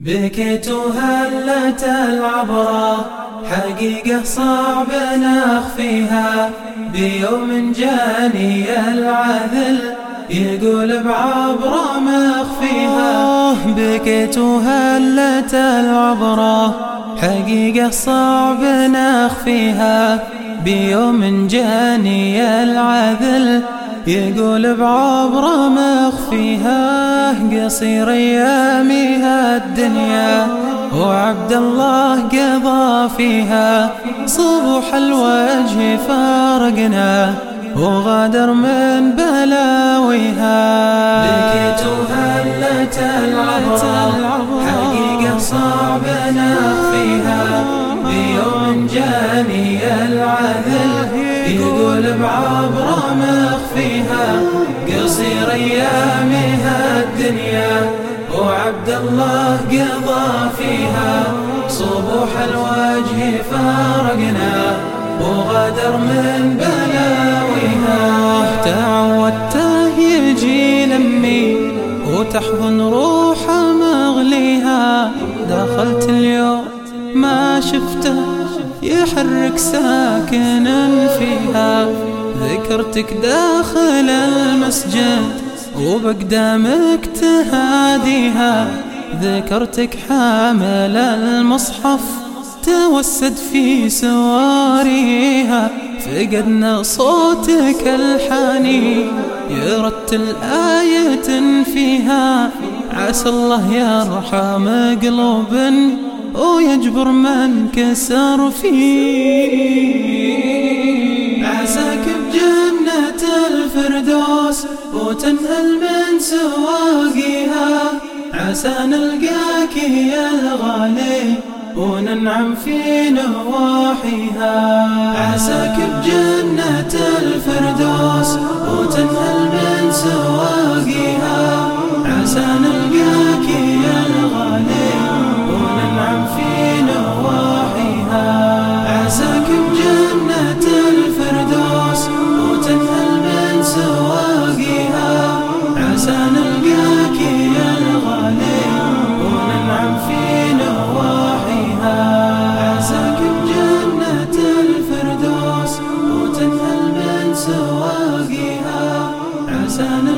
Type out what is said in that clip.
بكيت وهلت العبرة حقيقة صعب نخفيها بيوم جاني العذل يقول بعبرة مخفيها بكيت وهلت العبرة حقيقة صعب نخفيها بيوم جاني العذل يقول بعبرة مخفيها قصير ايامها الدنيا. وعبد الله قضى فيها صبح الوجه فارقنا. وغادر من بلاويها. بكيت وهلت العبرة مخفيها قصير ايامها الدنيا. وعبد الله قضى فيها صبوح الوجه فارقنا. وغدر من بلاويها. تعودته يجي لمي وتحضن روحه مغليها. دخلت اليوم ما شفته يحرك ساكنا فيها. ذكرتك داخل المسجد وبقدامك تهاديها. ذكرتك حامل المصحف توسد في سواريها. فقدنا صوتك الحاني يرتل آية فيها. عسى الله يرحم قلوب ويجبر من كسر فيه. الفردوس وتنهل من سواقيها. عسى نلقاك يا الغالي وننعم في نواحيها. عساك بجنة وتنهل